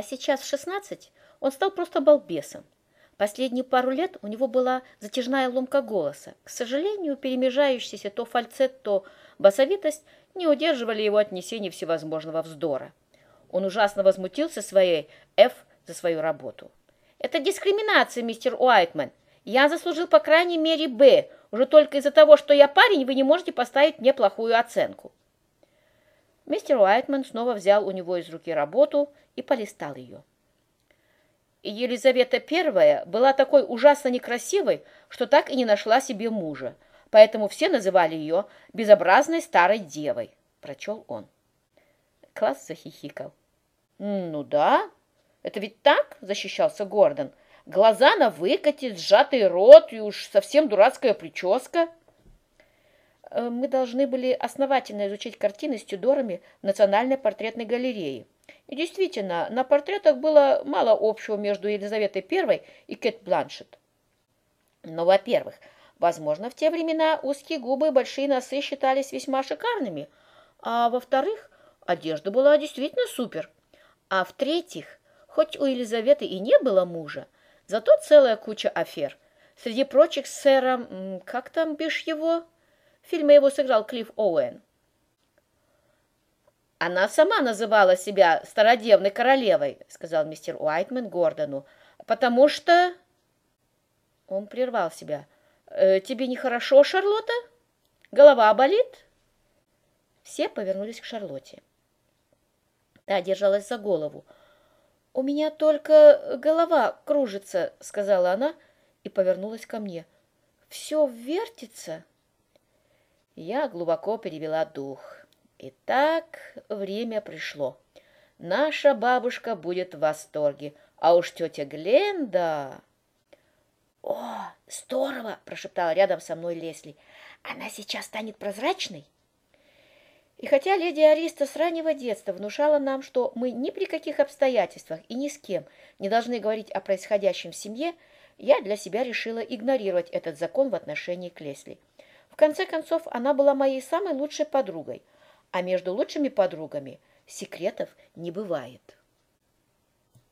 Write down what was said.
А сейчас в 16 он стал просто балбесом. Последние пару лет у него была затяжная ломка голоса. К сожалению, перемежающиеся то фальцет, то басовитость не удерживали его от несения всевозможного вздора. Он ужасно возмутился своей «Ф» за свою работу. «Это дискриминация, мистер Уайтман. Я заслужил по крайней мере «Б». Уже только из-за того, что я парень, вы не можете поставить мне плохую оценку». Мистер Уайтман снова взял у него из руки работу и полистал ее. Елизавета I была такой ужасно некрасивой, что так и не нашла себе мужа, поэтому все называли ее безобразной старой девой, прочел он. Класс захихикал. «Ну да, это ведь так?» – защищался Гордон. «Глаза на выкате, сжатый рот и уж совсем дурацкая прическа». Э, «Мы должны были основательно изучить картины с Тюдорами в Национальной портретной галерее», и действительно, на портретах было мало общего между Елизаветой I и Кэт Бланшет. Но, во-первых, возможно, в те времена узкие губы и большие носы считались весьма шикарными, а во-вторых, одежда была действительно супер. А в-третьих, хоть у Елизаветы и не было мужа, зато целая куча афер. Среди прочих сэром, как там бишь его? В фильме его сыграл Клифф Оуэн. Она сама называла себя стародевной королевой, сказал мистер Уайтман Гордону, потому что... Он прервал себя. «Э, «Тебе нехорошо, Шарлотта? Голова болит?» Все повернулись к Шарлотте. Та держалась за голову. «У меня только голова кружится», — сказала она и повернулась ко мне. «Все вертится». Я глубоко перевела дух. Итак, время пришло. Наша бабушка будет в восторге, а уж тетя Гленда... «О, здорово!» – прошептала рядом со мной Лесли. «Она сейчас станет прозрачной?» И хотя леди Ариста с раннего детства внушала нам, что мы ни при каких обстоятельствах и ни с кем не должны говорить о происходящем в семье, я для себя решила игнорировать этот закон в отношении к Лесли. В конце концов, она была моей самой лучшей подругой – а между лучшими подругами секретов не бывает.